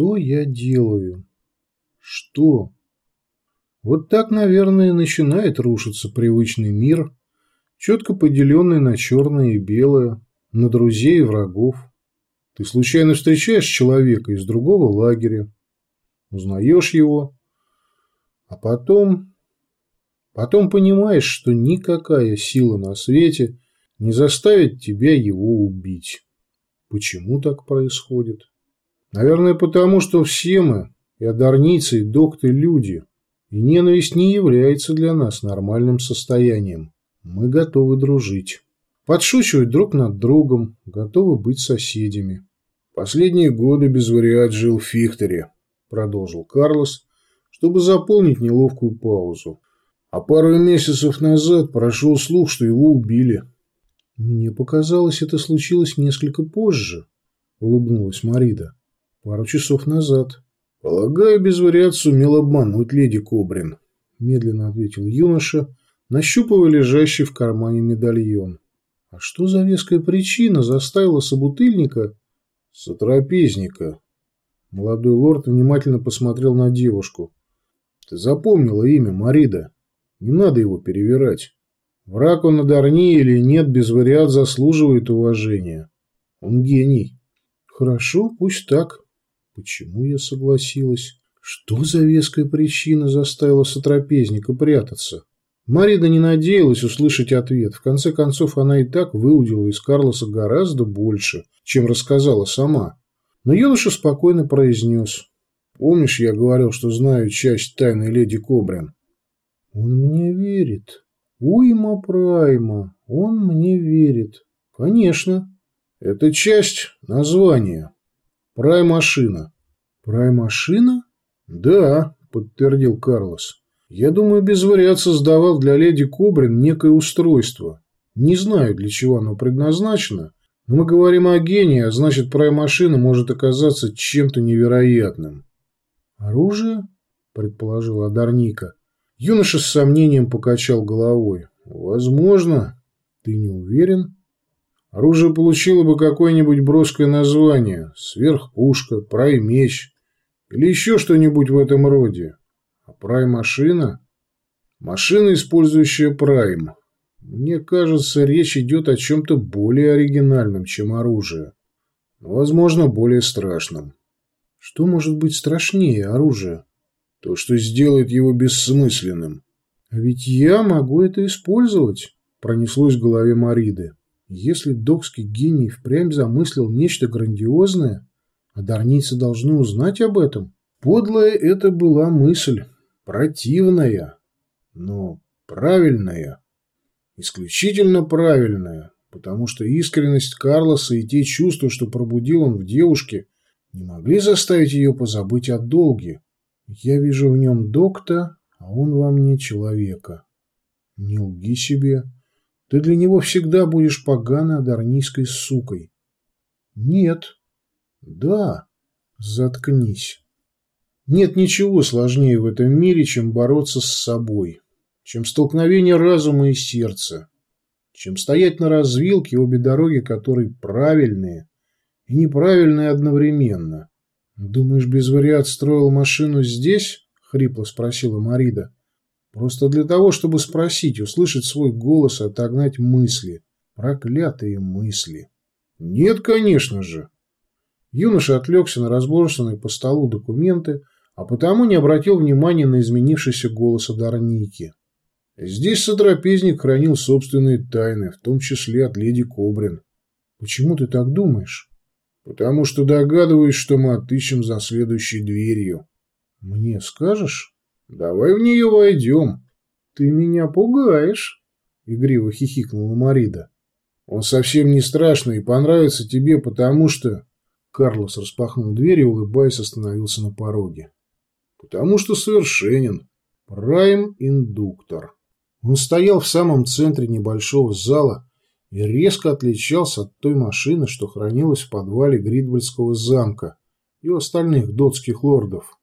Что я делаю? Что? Вот так, наверное, начинает рушиться привычный мир, четко поделенный на черное и белое, на друзей и врагов. Ты случайно встречаешь человека из другого лагеря, узнаешь его, а потом... Потом понимаешь, что никакая сила на свете не заставит тебя его убить. Почему так происходит? Наверное, потому что все мы, и одарницы, и докты, люди, и ненависть не является для нас нормальным состоянием. Мы готовы дружить. Подшучивать друг над другом, готовы быть соседями. Последние годы без вариат жил в Фихтере, продолжил Карлос, чтобы заполнить неловкую паузу. А пару месяцев назад прошел слух, что его убили. Мне показалось, это случилось несколько позже, улыбнулась Марида. Пару часов назад. Полагаю, без вариат сумел обмануть леди Кобрин, медленно ответил юноша, нащупывая лежащий в кармане медальон. А что за веская причина заставила собутыльника... Сотрапезника. Молодой лорд внимательно посмотрел на девушку. Ты запомнила имя Марида. Не надо его перевирать. Враг он на Дарни или нет, без вариат заслуживает уважения. Он гений. Хорошо, пусть так. Почему я согласилась? Что за веская причина заставила сотрапезника прятаться? Марида не надеялась услышать ответ. В конце концов, она и так выудила из Карлоса гораздо больше, чем рассказала сама. Но юноша спокойно произнес. «Помнишь, я говорил, что знаю часть тайны леди Кобрин?» «Он мне верит. Уйма Прайма. Он мне верит. Конечно. Это часть названия. Прай-машина». «Прай-машина?» «Да», — подтвердил Карлос. Я думаю, без вариат создавал для леди Кобрин некое устройство. Не знаю, для чего оно предназначено, но мы говорим о гении, а значит, прай-машина может оказаться чем-то невероятным. «Оружие?» – предположила Адарника. Юноша с сомнением покачал головой. «Возможно. Ты не уверен?» Оружие получило бы какое-нибудь броское название. Сверхпушка, прай-меч или еще что-нибудь в этом роде. Прайм-машина? Машина, использующая прайм. Мне кажется, речь идет о чем-то более оригинальном, чем оружие. Но, возможно, более страшном. Что может быть страшнее оружия? То, что сделает его бессмысленным. А ведь я могу это использовать, пронеслось в голове Мариды. Если докский гений впрямь замыслил нечто грандиозное, одарницы должны узнать об этом. Подлая это была мысль противная, но правильная, исключительно правильная, потому что искренность Карлоса и те чувства, что пробудил он в девушке, не могли заставить ее позабыть о долге. Я вижу в нем докта, а он во мне человека. Не лги себе. Ты для него всегда будешь поганой адарнийской сукой. Нет. Да. Заткнись. Нет ничего сложнее в этом мире, чем бороться с собой, чем столкновение разума и сердца, чем стоять на развилке обе дороги, которые правильные и неправильные одновременно. «Думаешь, без вариат строил машину здесь?» — хрипло спросила Марида. «Просто для того, чтобы спросить, услышать свой голос и отогнать мысли. Проклятые мысли!» «Нет, конечно же!» Юноша отвлекся на разбросанные по столу документы, а потому не обратил внимания на изменившийся голос Адарники. Здесь сотрапезник хранил собственные тайны, в том числе от леди Кобрин. Почему ты так думаешь? Потому что догадываюсь, что мы отыщем за следующей дверью. Мне скажешь? Давай в нее войдем. Ты меня пугаешь, игриво хихикнула Марида. Он совсем не страшный и понравится тебе, потому что... Карлос распахнул дверь и, улыбаясь, остановился на пороге. Потому что совершенен. Прайм-индуктор. Он стоял в самом центре небольшого зала и резко отличался от той машины, что хранилась в подвале Гридвальдского замка и остальных дотских лордов.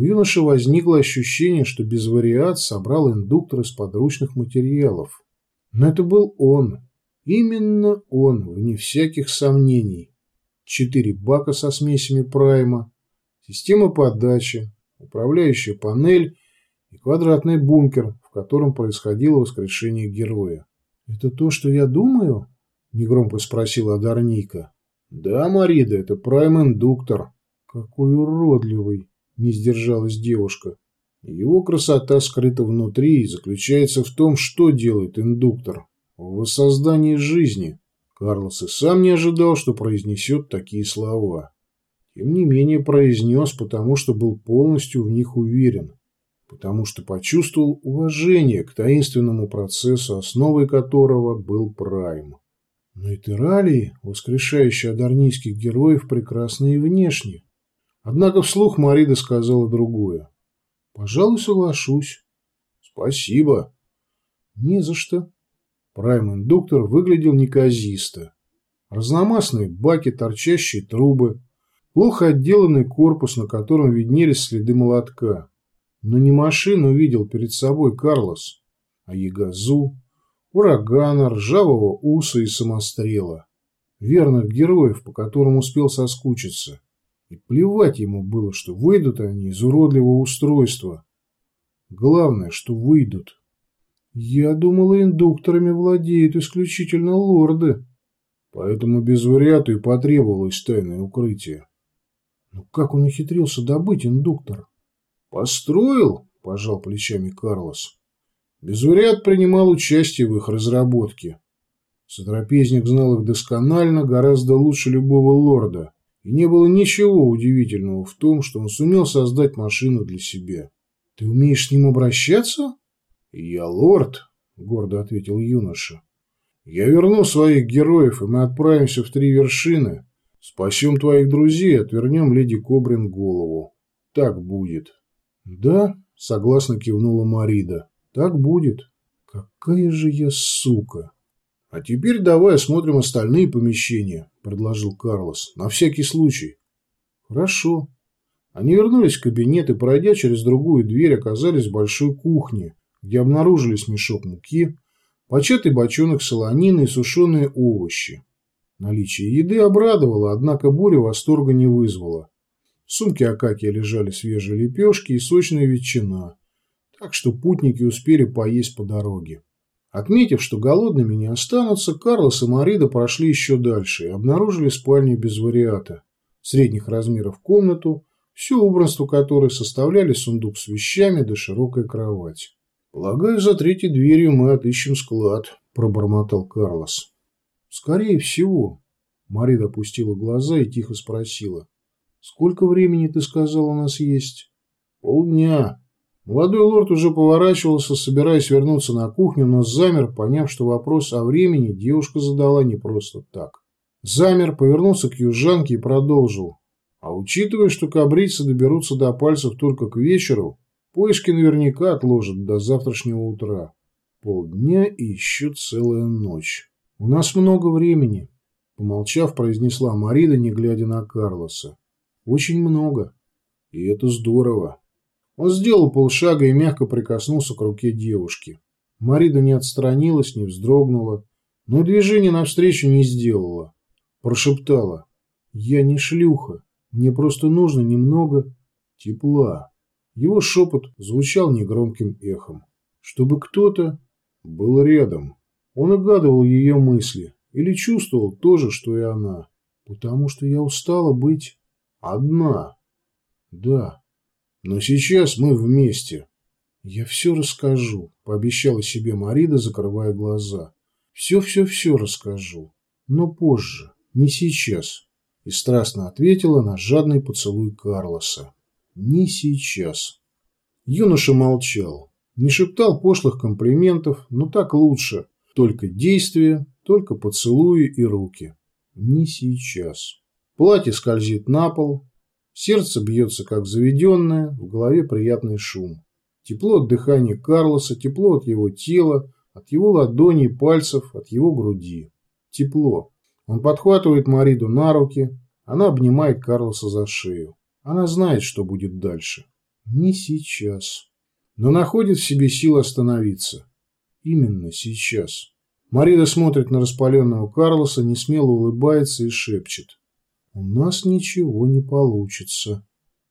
У юноши возникло ощущение, что без вариат собрал индуктор из подручных материалов. Но это был он. Именно он, вне всяких сомнений. Четыре бака со смесями прайма, система подачи, управляющая панель и квадратный бункер, в котором происходило воскрешение героя. «Это то, что я думаю?» – негромко спросила Адарника. «Да, Марида, это прайм-индуктор». «Какой уродливый!» – не сдержалась девушка. Его красота скрыта внутри и заключается в том, что делает индуктор. В воссоздании жизни. Карлос и сам не ожидал, что произнесет такие слова. Тем не менее произнес, потому что был полностью в них уверен. Потому что почувствовал уважение к таинственному процессу, основой которого был Прайм. Но и Тералии, воскрешающие адарнийских героев, прекрасны и внешне. Однако вслух Марида сказала другое. «Пожалуй, соглашусь». «Спасибо». «Не за что». Прайм-индуктор выглядел неказисто. Разномастные баки, торчащие трубы, плохо отделанный корпус, на котором виднелись следы молотка. Но не машину видел перед собой Карлос, а ягозу, урагана, ржавого уса и самострела. Верных героев, по которым успел соскучиться. И плевать ему было, что выйдут они из уродливого устройства. Главное, что выйдут. Я думала, индукторами владеют исключительно лорды. Поэтому без вариату и потребовалось тайное укрытие. Но как он ухитрился добыть индуктор? Построил, пожал плечами Карлос. Безвариат принимал участие в их разработке. Сотрапезник знал их досконально, гораздо лучше любого лорда, и не было ничего удивительного в том, что он сумел создать машину для себя. «Ты умеешь с ним обращаться?» «Я лорд», — гордо ответил юноша. «Я верну своих героев, и мы отправимся в три вершины. Спасем твоих друзей отвернем леди Кобрин голову. Так будет». «Да», — согласно кивнула Марида. Так будет. Какая же я сука. А теперь давай осмотрим остальные помещения, предложил Карлос. На всякий случай. Хорошо. Они вернулись в кабинет и, пройдя через другую дверь, оказались в большой кухне, где обнаружились мешок муки, початый бочонок солонины и сушеные овощи. Наличие еды обрадовало, однако буря восторга не вызвало. В сумке Акакия лежали свежие лепешки и сочная ветчина так что путники успели поесть по дороге. Отметив, что голодными не останутся, Карлос и Марида прошли еще дальше и обнаружили спальню без вариата, средних размеров комнату, все убранство которой составляли сундук с вещами да широкая кровать. «Полагаю, за третьей дверью мы отыщем склад», – пробормотал Карлос. «Скорее всего». Марида опустила глаза и тихо спросила. «Сколько времени, ты сказал, у нас есть?» «Полдня», Молодой лорд уже поворачивался, собираясь вернуться на кухню, но замер, поняв, что вопрос о времени девушка задала не просто так. Замер, повернулся к южанке и продолжил. А учитывая, что кабрицы доберутся до пальцев только к вечеру, поиски наверняка отложат до завтрашнего утра. Полдня и еще целая ночь. У нас много времени, помолчав, произнесла Марида, не глядя на Карлоса. Очень много. И это здорово. Он сделал полшага и мягко прикоснулся к руке девушки. Марида не отстранилась, не вздрогнула, но движение навстречу не сделала. Прошептала. «Я не шлюха. Мне просто нужно немного тепла». Его шепот звучал негромким эхом. Чтобы кто-то был рядом. Он угадывал ее мысли. Или чувствовал то же, что и она. Потому что я устала быть одна. Да. Но сейчас мы вместе. Я все расскажу, пообещала себе Марида, закрывая глаза. Все-все-все расскажу. Но позже, не сейчас. И страстно ответила на жадный поцелуй Карлоса. Не сейчас. Юноша молчал. Не шептал пошлых комплиментов, но так лучше. Только действия, только поцелуи и руки. Не сейчас. Платье скользит на пол, Сердце бьется как заведенное, в голове приятный шум. Тепло от дыхания Карлоса, тепло от его тела, от его ладоней, пальцев, от его груди. Тепло. Он подхватывает Мариду на руки, она обнимает Карлоса за шею. Она знает, что будет дальше. Не сейчас. Но находит в себе силы остановиться. Именно сейчас. Марида смотрит на распаленного Карлоса, не смело улыбается и шепчет. У нас ничего не получится.